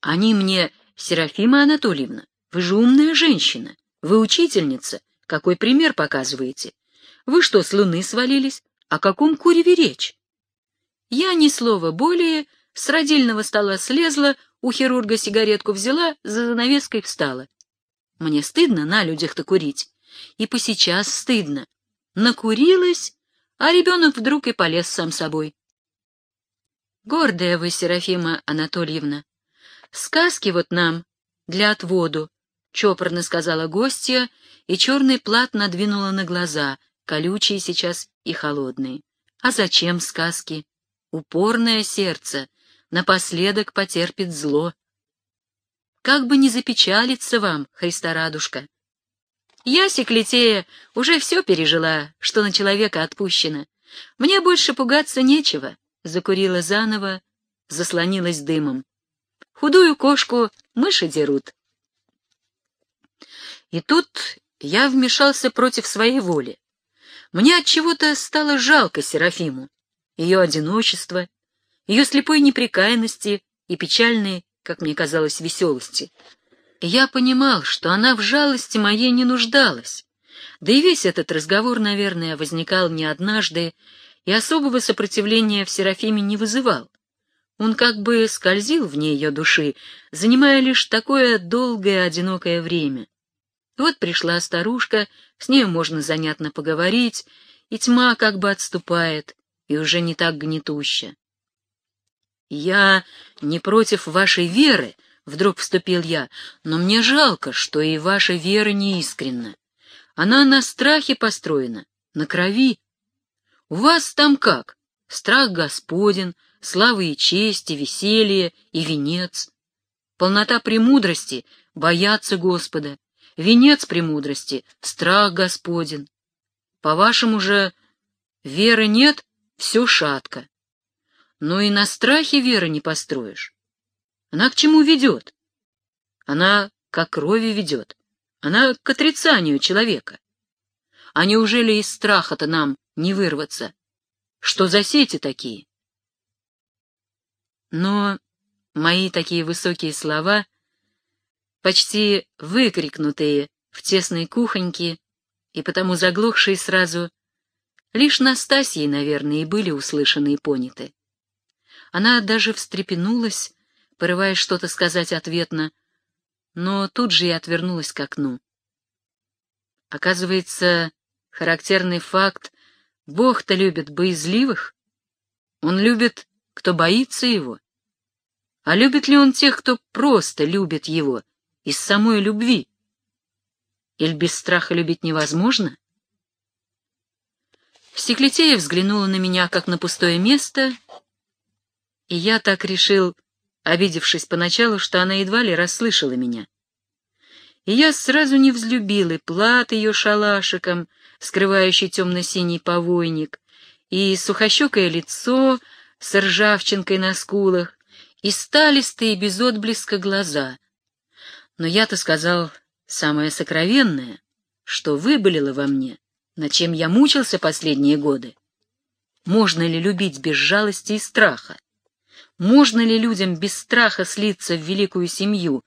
Они мне, Серафима Анатольевна, вы же умная женщина, вы учительница, какой пример показываете? Вы что, с луны свалились? О каком куреве речь? Я ни слова более, с родильного стола слезла, у хирурга сигаретку взяла, за занавеской встала. Мне стыдно на людях-то курить. И по сейчас стыдно. Накурилась, а ребенок вдруг и полез сам собой. Гордая вы, Серафима Анатольевна. Сказки вот нам для отводу, — чопорно сказала гостья, и черный плат надвинула на глаза, колючие сейчас и холодные. А зачем сказки? Упорное сердце напоследок потерпит зло. Как бы не запечалиться вам, Христорадушка. Я, Секлитея, уже все пережила, что на человека отпущено. Мне больше пугаться нечего, — закурила заново, заслонилась дымом. Худую кошку мыши дерут. И тут я вмешался против своей воли. Мне от чего-то стало жалко Серафиму, ее одиночество, ее слепой неприкаянности и печальной, как мне казалось, веселости. Я понимал, что она в жалости моей не нуждалась. Да и весь этот разговор, наверное, возникал не однажды и особого сопротивления в Серафиме не вызывал. Он как бы скользил вне ее души, занимая лишь такое долгое одинокое время. Вот пришла старушка, с нею можно занятно поговорить, и тьма как бы отступает, и уже не так гнетуща. «Я не против вашей веры», — вдруг вступил я, — «но мне жалко, что и ваша вера неискренна. Она на страхе построена, на крови. У вас там как? Страх Господен, славы и чести, веселье и венец. Полнота премудрости — бояться Господа, венец премудрости — страх Господен. По-вашему же веры нет, все шатко. Но и на страхе веры не построишь. Она к чему ведет? Она к крови ведет. Она к отрицанию человека. А неужели из страха-то нам не вырваться? Что за сети такие? Но мои такие высокие слова, почти выкрикнутые в тесной кухоньке и потому заглохшие сразу, лишь Настасьей, наверное, и были услышаны и поняты. Она даже встрепенулась, порываясь что-то сказать ответно, но тут же и отвернулась к окну. Оказывается, характерный факт — Бог-то любит боязливых. Он любит, кто боится его. А любит ли он тех, кто просто любит его, из самой любви? Или без страха любить невозможно? Стеклетея взглянула на меня, как на пустое место, и я так решил, обидевшись поначалу, что она едва ли расслышала меня. И я сразу не взлюбил и плат ее шалашиком, скрывающий темно-синий повойник, и сухощекое лицо с ржавчинкой на скулах, и сталистые без отблеска глаза. Но я-то сказал самое сокровенное, что выболело во мне, над чем я мучился последние годы. Можно ли любить без жалости и страха? Можно ли людям без страха слиться в великую семью,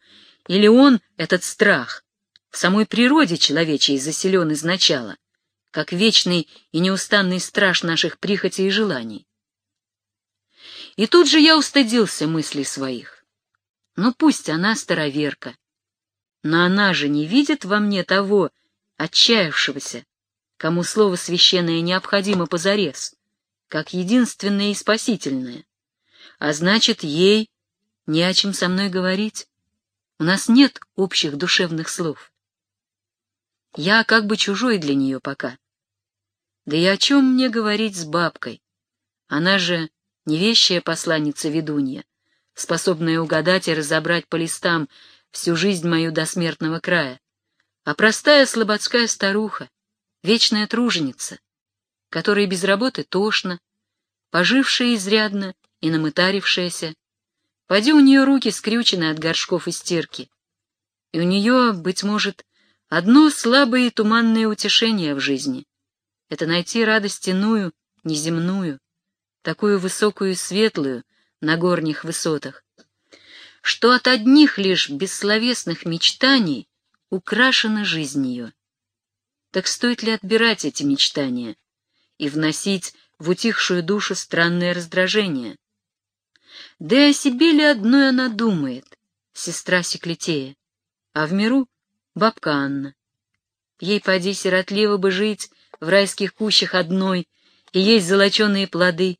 или он, этот страх, в самой природе человечей заселен изначала, как вечный и неустанный страж наших прихотей и желаний? И тут же я устыдился мыслей своих. Ну пусть она староверка, но она же не видит во мне того отчаявшегося, кому слово священное необходимо позарез, как единственное и спасительное а значит, ей не о чем со мной говорить. У нас нет общих душевных слов. Я как бы чужой для нее пока. Да и о чем мне говорить с бабкой? Она же не вещая посланница ведунья, способная угадать и разобрать по листам всю жизнь мою до смертного края, а простая слободская старуха, вечная труженица, которой без работы тошно, пожившая изрядно и намытарившаяся. Поди у нее руки скрючены от горшков и стирки. И у нее, быть может, одно слабое и туманное утешение в жизни — это найти радость иную, неземную, такую высокую и светлую на горних высотах. что от одних лишь бессловесных мечтаний украшена жизнь ее. Так стоит ли отбирать эти мечтания и вносить в утихшую душу странное раздражение? Да и о себе ли одной она думает, сестра Секлетея, а в миру — бабка Анна. Ей, поди, сиротливо бы жить в райских кущах одной и есть золоченые плоды,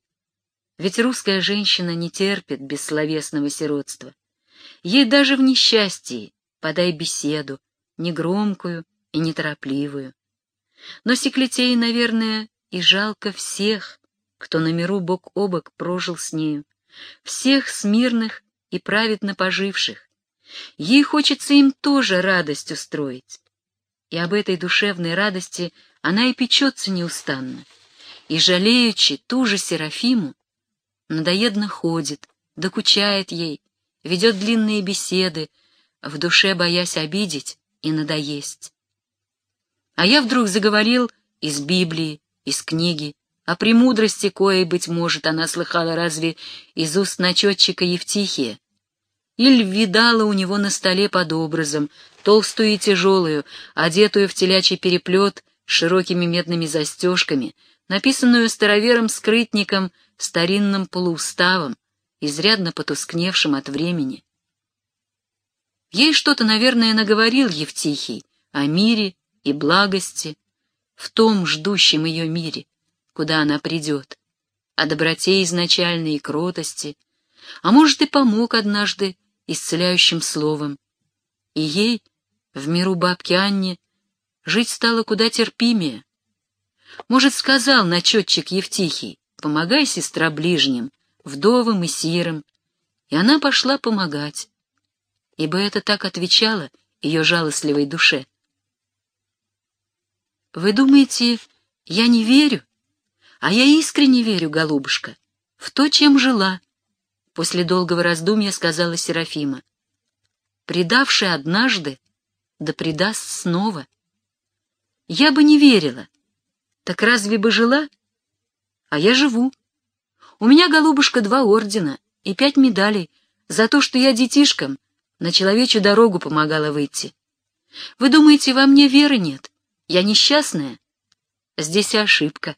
ведь русская женщина не терпит бессловесного сиротства. Ей даже в несчастье подай беседу, негромкую и неторопливую. Но Секлетей, наверное, и жалко всех, кто на миру бок о бок прожил с нею, всех смирных и праведно поживших. Ей хочется им тоже радость устроить. И об этой душевной радости она и печется неустанно. И, жалеючи ту же Серафиму, надоедно ходит, докучает ей, ведет длинные беседы, в душе боясь обидеть и надоесть. А я вдруг заговорил из Библии, из книги, о премудрости, коей, быть может, она слыхала разве из уст начетчика Евтихия. Иль видала у него на столе под образом, толстую и тяжелую, одетую в телячий переплет широкими медными застежками, написанную старовером-скрытником старинным полууставом, изрядно потускневшим от времени. Ей что-то, наверное, наговорил Евтихий о мире и благости, в том ждущем ее мире, куда она придет, о доброте изначальной и кротости, а может и помог однажды исцеляющим словом. И ей, в миру бабки Анне, жить стало куда терпимее. Может, сказал начетчик Евтихий, помогай, сестра, ближним, вдовам и сирым, и она пошла помогать, ибо это так отвечало ее жалостливой душе. Вы думаете, я не верю? А я искренне верю, голубушка, в то, чем жила, после долгого раздумья сказала Серафима. Предавший однажды, да предаст снова. Я бы не верила. Так разве бы жила? А я живу. У меня, голубушка, два ордена и пять медалей за то, что я детишкам на человечью дорогу помогала выйти. Вы думаете, во мне веры нет? Я несчастная? Здесь ошибка.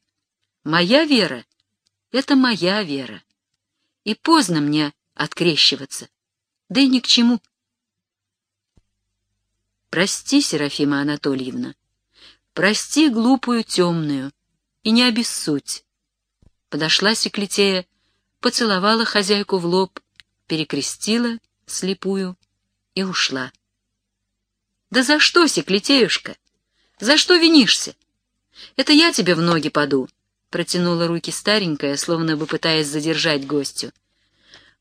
Моя вера — это моя вера. И поздно мне открещиваться. Да и ни к чему. Прости, Серафима Анатольевна, прости глупую темную, и не обессудь. Подошла Секлетея, поцеловала хозяйку в лоб, перекрестила слепую и ушла. «Да за что, Секлетеюшка? За что винишься? Это я тебе в ноги паду», — протянула руки старенькая, словно бы пытаясь задержать гостю.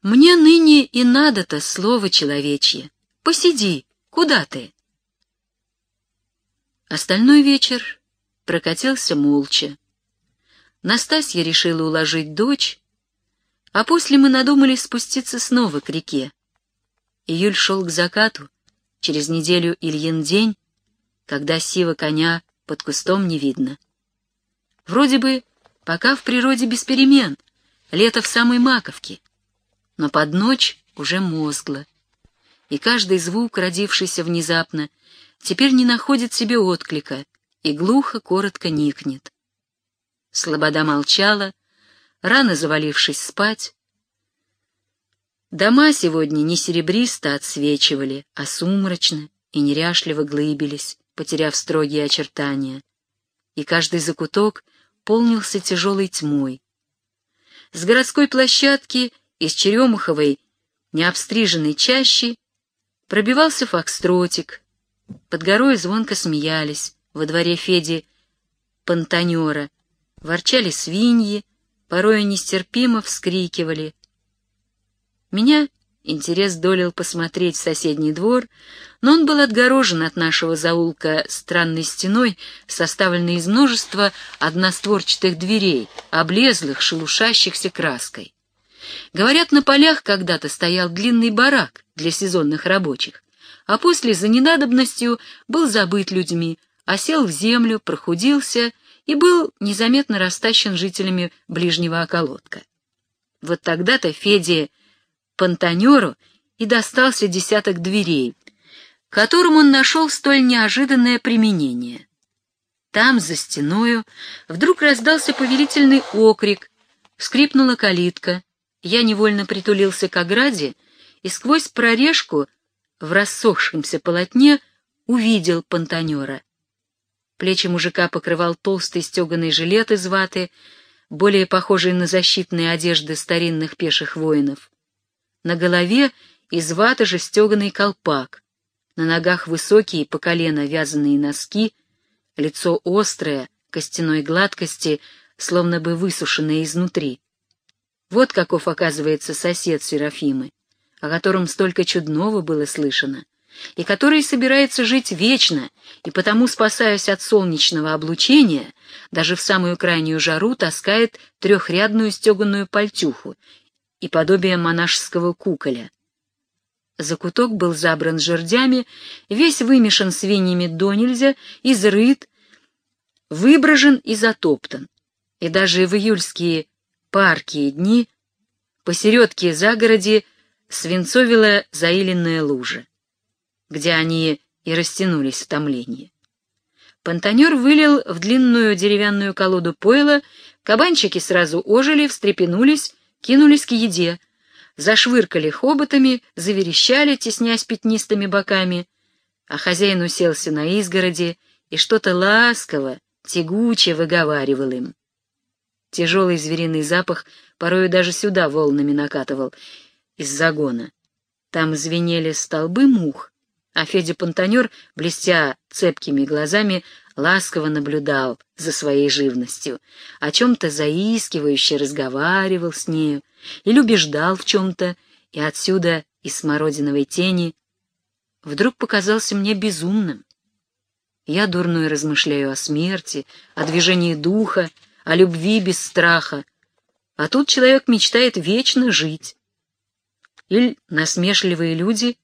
«Мне ныне и надо-то слово человечье. Посиди, куда ты?» Остальной вечер прокатился молча. Настасья решила уложить дочь, а после мы надумали спуститься снова к реке. Июль шел к закату, через неделю Ильин день, когда сива коня под кустом не видно. Вроде бы пока в природе без перемен, лето в самой маковке, но под ночь уже мозгло, и каждый звук, родившийся внезапно, теперь не находит себе отклика и глухо, коротко никнет. Слобода молчала, рано завалившись спать. Дома сегодня не серебристо отсвечивали, а сумрачно и неряшливо глыбились, потеряв строгие очертания. И каждый закуток полнился тяжелой тьмой. С городской площадки, из Черемуховой, необстриженной чащи, пробивался фокстротик. Под горой звонко смеялись, во дворе Феди Пантанера — ворчали свиньи, порой нестерпимо вскрикивали. Меня интерес долил посмотреть в соседний двор, но он был отгорожен от нашего заулка странной стеной, составленной из множества одностворчатых дверей, облезлых, шелушащихся краской. Говорят, на полях когда-то стоял длинный барак для сезонных рабочих, а после за ненадобностью был забыт людьми, осел в землю, прохудился и был незаметно растащен жителями ближнего околотка. Вот тогда-то Феде Пантанеру и достался десяток дверей, которым он нашел столь неожиданное применение. Там, за стеною, вдруг раздался повелительный окрик, скрипнула калитка. Я невольно притулился к ограде и сквозь прорежку в рассохшемся полотне увидел понтанера. Плечи мужика покрывал толстый стеганый жилет из ваты, более похожий на защитные одежды старинных пеших воинов. На голове из ваты же стеганый колпак, на ногах высокие по колено вязаные носки, лицо острое, костяной гладкости, словно бы высушенное изнутри. Вот каков оказывается сосед Серафимы, о котором столько чудного было слышано, и который собирается жить вечно, и потому, спасаясь от солнечного облучения, даже в самую крайнюю жару таскает трехрядную стеганую пальтюху и подобие монашеского куколя. Закуток был забран жердями, весь вымешан свиньями до нельзя, изрыт, выброжен и затоптан. И даже в июльские паркие дни посередке загороди свинцовила заиленная лужа, где они и растянулись в томлении. Понтанер вылил в длинную деревянную колоду пойла, кабанчики сразу ожили, встрепенулись, кинулись к еде — зашвыркали хоботами, заверещали, теснясь пятнистыми боками, а хозяин уселся на изгороди и что-то ласково, тягуче выговаривал им. Тяжелый звериный запах порою даже сюда волнами накатывал из загона. Там звенели столбы мух, а Федя Понтанер, блестя цепкими глазами, ласково наблюдал за своей живностью, о чем-то заискивающе разговаривал с нею, или убеждал в чем-то, и отсюда, из смородиновой тени, вдруг показался мне безумным. Я дурной размышляю о смерти, о движении духа, о любви без страха, а тут человек мечтает вечно жить. Или насмешливые люди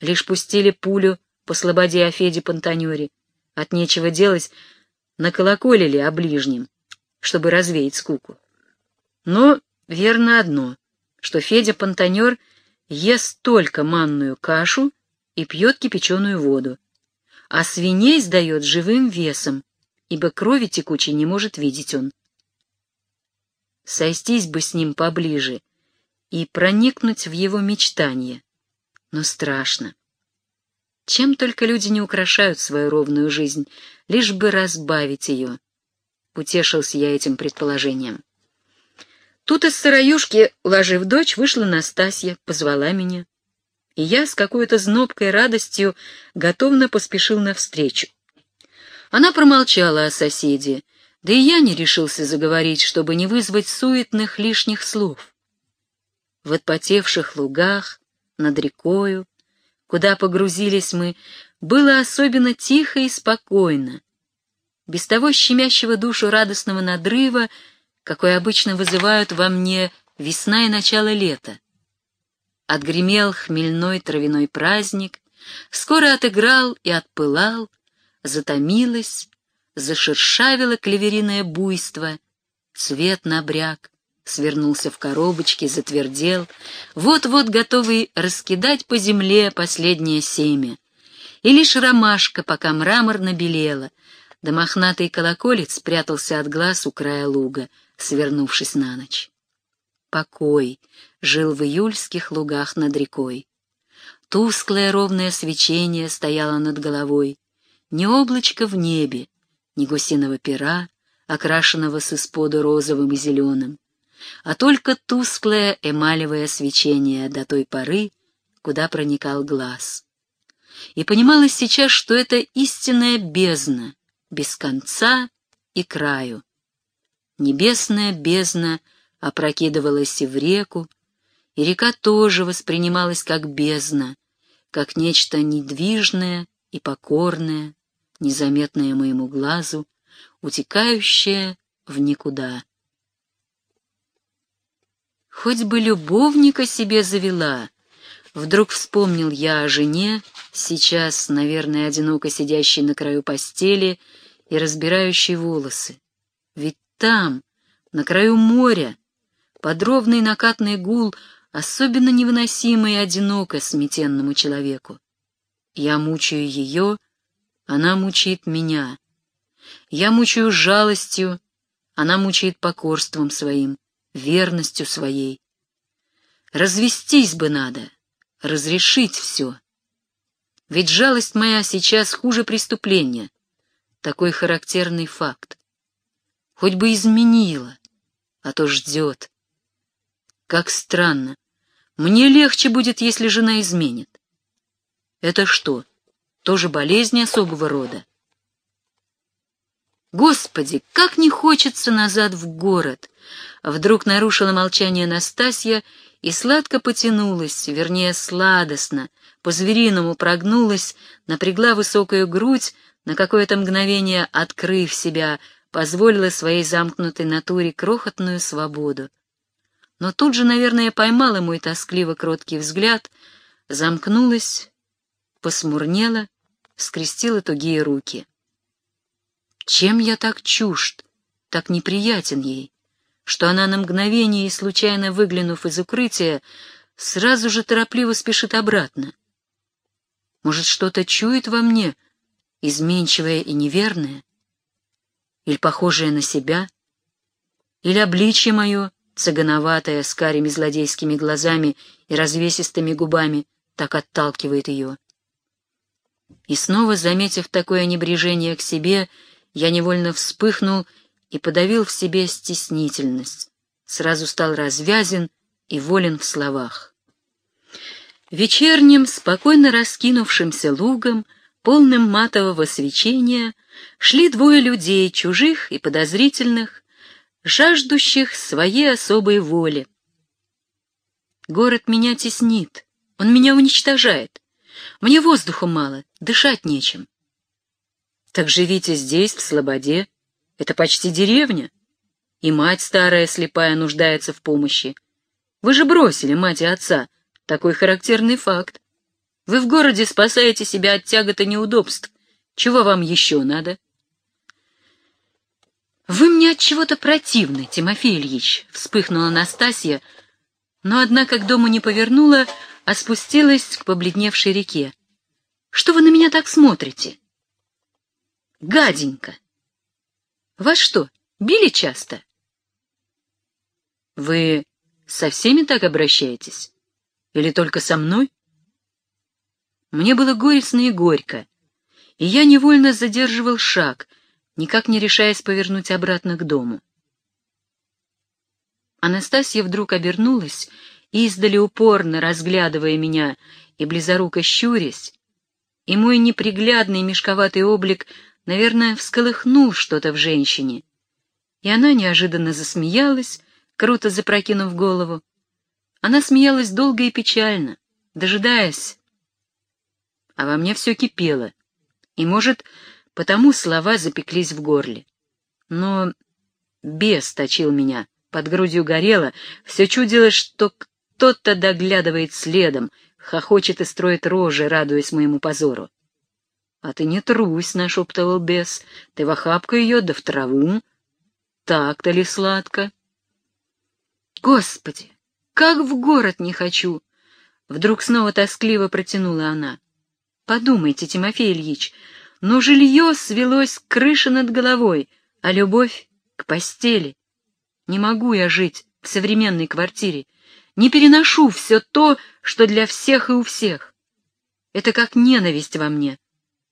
лишь пустили пулю по слободе о Феде Пантанере, от нечего делать наколоколили о ближнем, чтобы развеять скуку. Но Верно одно, что Федя Понтанер ест только манную кашу и пьет кипяченую воду, а свиней сдает живым весом, ибо крови текучей не может видеть он. Сойстись бы с ним поближе и проникнуть в его мечтания, но страшно. Чем только люди не украшают свою ровную жизнь, лишь бы разбавить ее. Утешился я этим предположением. Тут из сыроюшки, уложив дочь, вышла Настасья, позвала меня. И я с какой-то знобкой радостью готовно поспешил навстречу. Она промолчала о соседе, да и я не решился заговорить, чтобы не вызвать суетных лишних слов. В отпотевших лугах, над рекою, куда погрузились мы, было особенно тихо и спокойно. Без того щемящего душу радостного надрыва какой обычно вызывают во мне весна и начало лета. Отгремел хмельной травяной праздник, скоро отыграл и отпылал, затомилось, зашершавило клевериное буйство, цвет набряк, свернулся в коробочке, затвердел, вот-вот готовый раскидать по земле последнее семя. И лишь ромашка, пока мрамор набелела, да мохнатый колоколец спрятался от глаз у края луга, свернувшись на ночь. Покой жил в июльских лугах над рекой. Тусклое ровное свечение стояло над головой. Ни облачко в небе, ни гусиного пера, окрашенного с исподу розовым и зеленым, а только тусклое эмалевое свечение до той поры, куда проникал глаз. И понималось сейчас, что это истинная бездна, без конца и краю, Небесная бездна опрокидывалась и в реку, и река тоже воспринималась как бездна, как нечто недвижное и покорное, незаметное моему глазу, утекающее в никуда. Хоть бы любовника себе завела, вдруг вспомнил я о жене, сейчас, наверное, одиноко сидящей на краю постели и разбирающей волосы. Ведь там, на краю моря, под ровный накатный гул особенно невыносимо и одиноко сметенному человеку. Я мучаю ее, она мучает меня. Я мучаю жалостью, она мучает покорством своим, верностью своей. Развестись бы надо, разрешить все. Ведь жалость моя сейчас хуже преступления. Такой характерный факт. Хоть бы изменила, а то ждет. Как странно. Мне легче будет, если жена изменит. Это что, тоже болезнь особого рода? Господи, как не хочется назад в город! Вдруг нарушила молчание Настасья и сладко потянулась, вернее, сладостно, по-звериному прогнулась, напрягла высокую грудь, на какое-то мгновение открыв себя, позволила своей замкнутой натуре крохотную свободу. Но тут же, наверное, поймала мой тоскливо кроткий взгляд, замкнулась, посмурнела, скрестила тугие руки. Чем я так чужд, так неприятен ей, что она на мгновение и случайно выглянув из укрытия, сразу же торопливо спешит обратно? Может, что-то чует во мне, изменчивое и неверное? Или похожее на себя? Или обличье мое, цыгановатое, с карими злодейскими глазами и развесистыми губами, так отталкивает ее? И снова, заметив такое небрежение к себе, я невольно вспыхнул и подавил в себе стеснительность. Сразу стал развязен и волен в словах. Вечерним, спокойно раскинувшимся лугом, полным матового свечения, шли двое людей, чужих и подозрительных, жаждущих своей особой воли. Город меня теснит, он меня уничтожает. Мне воздуха мало, дышать нечем. Так живите здесь, в Слободе. Это почти деревня. И мать старая слепая нуждается в помощи. Вы же бросили мать и отца. Такой характерный факт. Вы в городе спасаете себя от тягот и неудобств. Чего вам еще надо? Вы мне от чего-то противны, Тимофей Ильич, вспыхнула Настасья, но однако к дому не повернула, а спустилась к побледневшей реке. Что вы на меня так смотрите? Гаденько. Вас что, били часто? Вы со всеми так обращаетесь? Или только со мной? Мне было горестно и горько, и я невольно задерживал шаг, никак не решаясь повернуть обратно к дому. Анастасия вдруг обернулась, издали упорно разглядывая меня и близоруко щурясь, и мой неприглядный мешковатый облик наверное, всколыхнул что-то в женщине. И она неожиданно засмеялась, круто запрокинув голову. Она смеялась долго и печально, дожидаясь. А во мне все кипело, и, может, потому слова запеклись в горле. Но бес точил меня, под грудью горело, все чудилось, что кто-то доглядывает следом, хохочет и строит рожи, радуясь моему позору. — А ты не трусь, — нашептывал бес, — ты в охапку ее да в траву. Так-то ли сладко? Господи, как в город не хочу! Вдруг снова тоскливо протянула она. Подумайте, Тимофей Ильич, но жилье свелось к крыше над головой, а любовь — к постели. Не могу я жить в современной квартире, не переношу все то, что для всех и у всех. Это как ненависть во мне,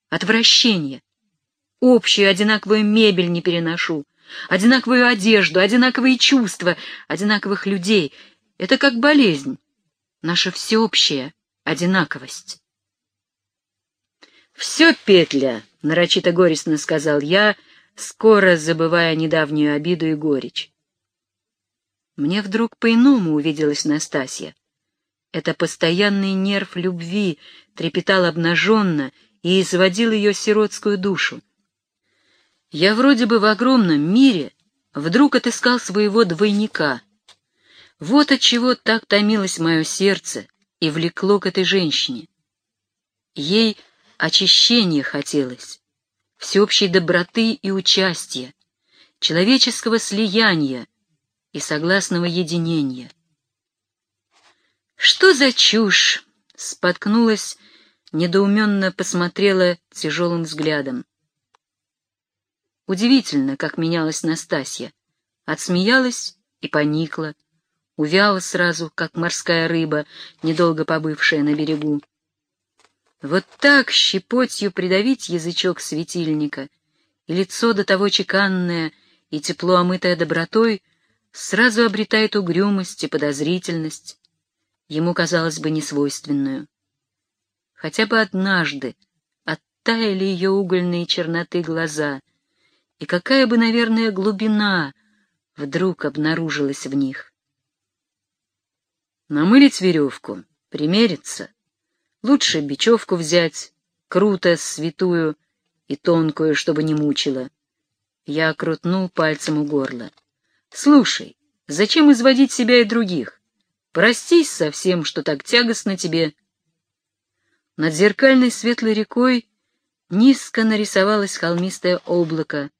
отвращение. Общую одинаковую мебель не переношу, одинаковую одежду, одинаковые чувства, одинаковых людей. Это как болезнь, наша всеобщая одинаковость. «Все, Петля!» — нарочито горестно сказал я, скоро забывая недавнюю обиду и горечь. Мне вдруг по-иному увиделась Настасья. Это постоянный нерв любви трепетал обнаженно и изводил ее сиротскую душу. Я вроде бы в огромном мире вдруг отыскал своего двойника. Вот от чего так томилось мое сердце и влекло к этой женщине. Ей очищения хотелось, всеобщей доброты и участия, человеческого слияния и согласного единения. Что за чушь? Споткнулась, недоуменно посмотрела тяжелым взглядом. Удивительно, как менялась Настасья. Отсмеялась и поникла, увяла сразу, как морская рыба, недолго побывшая на берегу. Вот так щепотью придавить язычок светильника, и лицо до того чеканное и тепло омытое добротой сразу обретает угрюмость и подозрительность, ему, казалось бы, несвойственную. Хотя бы однажды оттаяли ее угольные черноты глаза, и какая бы, наверное, глубина вдруг обнаружилась в них. Намылить веревку, примериться, лучше бечевку взять, круто, святую и тонкую, чтобы не мучила. Я крутнул пальцем у горла. Слушай, зачем изводить себя и других? Простись со всем, что так тягостно тебе. Над зеркальной светлой рекой низко нарисовалось холмистое облако,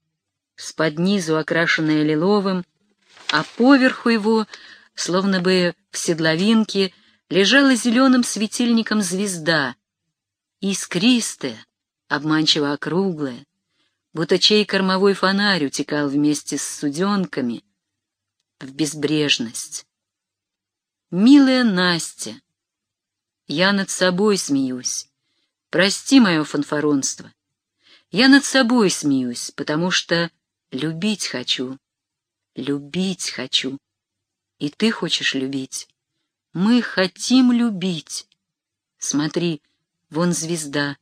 с под низу окрашенное лиловым, а поверху его, словно бы в седловинке, лежала зеленым светильником звезда, искристая, обманчиво округлая, будто чей кормовой фонарь утекал вместе с суденками в безбрежность. Милая Настя, я над собой смеюсь. Прости мое фанфаронство. Я над собой смеюсь, потому что любить хочу. Любить хочу. И ты хочешь любить. Мы хотим любить. Смотри, вон звезда.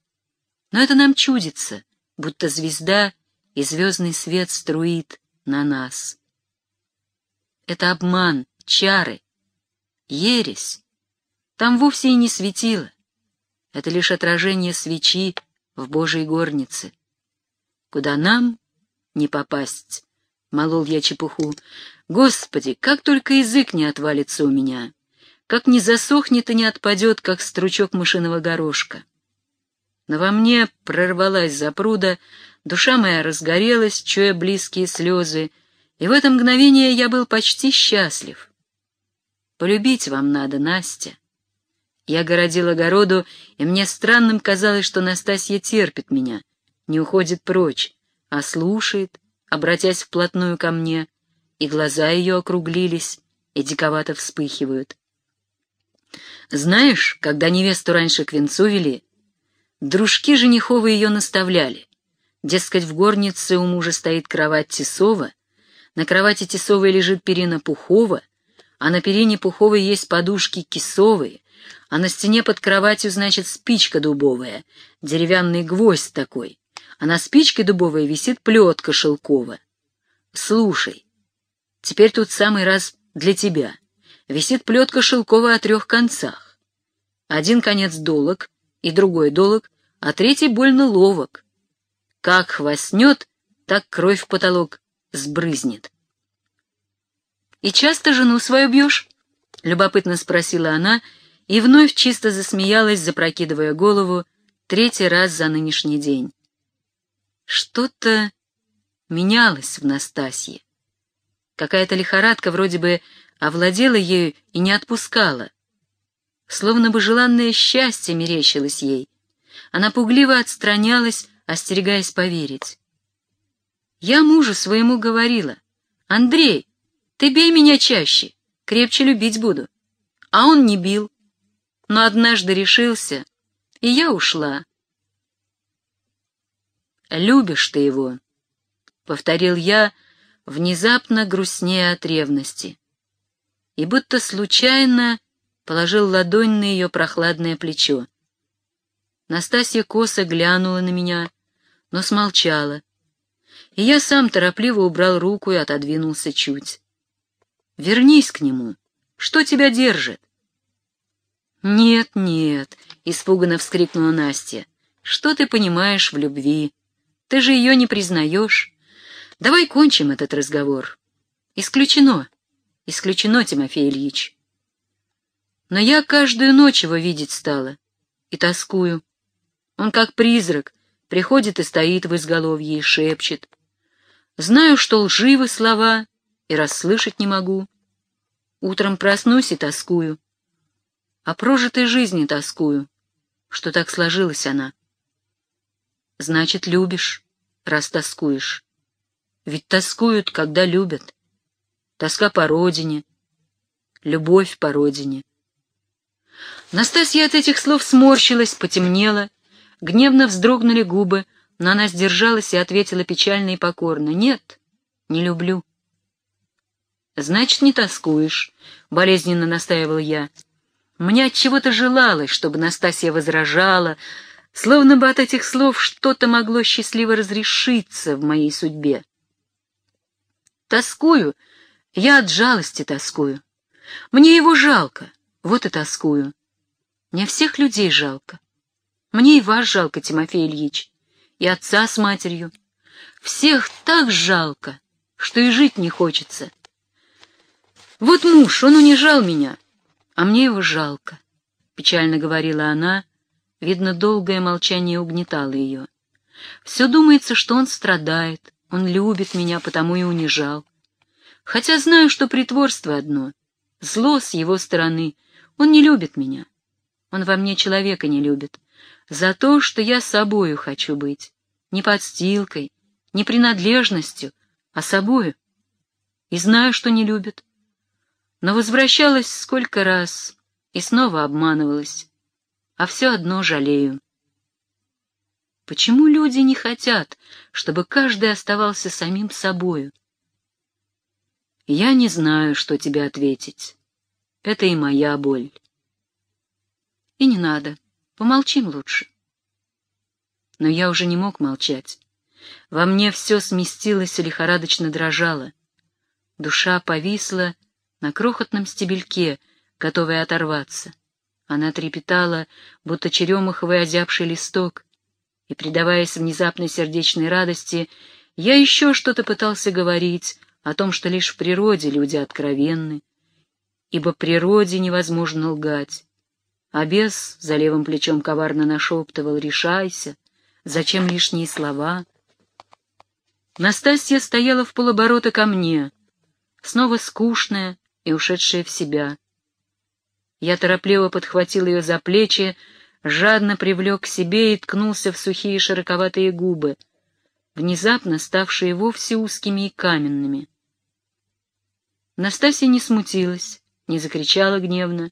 Но это нам чудится, будто звезда и звездный свет струит на нас. Это обман, чары, ересь. Там вовсе и не светило. Это лишь отражение свечи в Божьей горнице. Куда нам не попасть, — молол я чепуху. Господи, как только язык не отвалится у меня, как не засохнет и не отпадет, как стручок мышиного горошка. Но во мне прорвалась запруда, душа моя разгорелась, чуя близкие слезы, и в это мгновение я был почти счастлив. Полюбить вам надо, Настя. Я городил огороду, и мне странным казалось, что Настасья терпит меня, не уходит прочь, а слушает, обратясь вплотную ко мне, и глаза ее округлились и диковато вспыхивают. Знаешь, когда невесту раньше к венцу вели, дружки жениховы ее наставляли. Дескать, в горнице у мужа стоит кровать Тесова, на кровати Тесовой лежит перина Пухова, а на перине Пуховой есть подушки кисовые, а на стене под кроватью, значит, спичка дубовая, деревянный гвоздь такой, а на спичке дубовой висит плетка шелковая. Слушай, теперь тут самый раз для тебя. Висит плетка шелковая о трех концах. Один конец долог и другой долог, а третий больно ловок. Как хвостнет, так кровь в потолок сбрызнет. «И часто жену свою бьешь?» — любопытно спросила она и вновь чисто засмеялась, запрокидывая голову, третий раз за нынешний день. Что-то менялось в Настасье. Какая-то лихорадка вроде бы овладела ею и не отпускала. Словно бы желанное счастье мерещилось ей. Она пугливо отстранялась, остерегаясь поверить. Я мужу своему говорила, «Андрей, ты бей меня чаще, крепче любить буду». А он не бил. Но однажды решился, и я ушла. «Любишь ты его», — повторил я, внезапно грустнее от ревности. И будто случайно положил ладонь на ее прохладное плечо. Настасья косо глянула на меня, но смолчала, и я сам торопливо убрал руку и отодвинулся чуть. «Вернись к нему. Что тебя держит?» «Нет, нет», — испуганно вскрикнула Настя, — «что ты понимаешь в любви? Ты же ее не признаешь. Давай кончим этот разговор. Исключено. Исключено, Тимофей Ильич. Но я каждую ночь его видеть стала. И тоскую. Он как призрак, приходит и стоит в изголовье и шепчет. Знаю, что лживы слова, и расслышать не могу. Утром проснусь и тоскую. О прожитой жизни тоскую, что так сложилась она. Значит, любишь, раз тоскуешь. Ведь тоскуют, когда любят. Тоска по родине, любовь по родине. Настасья от этих слов сморщилась, потемнела, гневно вздрогнули губы, но она сдержалась и ответила печально и покорно. «Нет, не люблю». «Значит, не тоскуешь», — болезненно настаивал я. Мне от чего-то желалось, чтобы Настасья возражала, словно бы от этих слов что-то могло счастливо разрешиться в моей судьбе. Тоскую, я от жалости тоскую. Мне его жалко, вот и тоскую. Мне всех людей жалко. Мне и вас жалко, Тимофей Ильич, и отца с матерью. Всех так жалко, что и жить не хочется. Вот муж, он унижал меня, а мне его жалко, — печально говорила она. Видно, долгое молчание угнетало ее. Все думается, что он страдает, он любит меня, потому и унижал. Хотя знаю, что притворство одно, зло с его стороны, он не любит меня. Он во мне человека не любит. За то, что я собою хочу быть. Не подстилкой, не принадлежностью, а собою. И знаю, что не любит. Но возвращалась сколько раз и снова обманывалась. А все одно жалею. Почему люди не хотят, чтобы каждый оставался самим собою? Я не знаю, что тебе ответить. Это и моя боль. И не надо, помолчим лучше. Но я уже не мог молчать. Во мне все сместилось и лихорадочно дрожало. Душа повисла на крохотном стебельке, готовая оторваться. Она трепетала, будто черемаховый озябший листок, и, предаваясь внезапной сердечной радости, я еще что-то пытался говорить о том, что лишь в природе люди откровенны, ибо природе невозможно лгать, а бес за левым плечом коварно нашептывал «Решайся! Зачем лишние слова?» Настасья стояла в полоборота ко мне, снова скучная и ушедшая в себя. Я торопливо подхватил ее за плечи, жадно привлек к себе и ткнулся в сухие широковатые губы, внезапно ставшие вовсе узкими и каменными. Настасья не смутилась, не закричала гневно,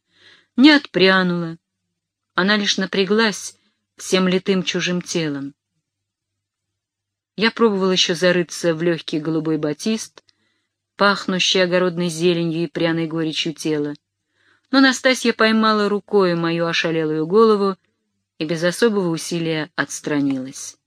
не отпрянула. Она лишь напряглась всем литым чужим телом. Я пробовал еще зарыться в легкий голубой батист, пахнущий огородной зеленью и пряной горечью тела. Но Настасья поймала рукой мою ошалелую голову и без особого усилия отстранилась.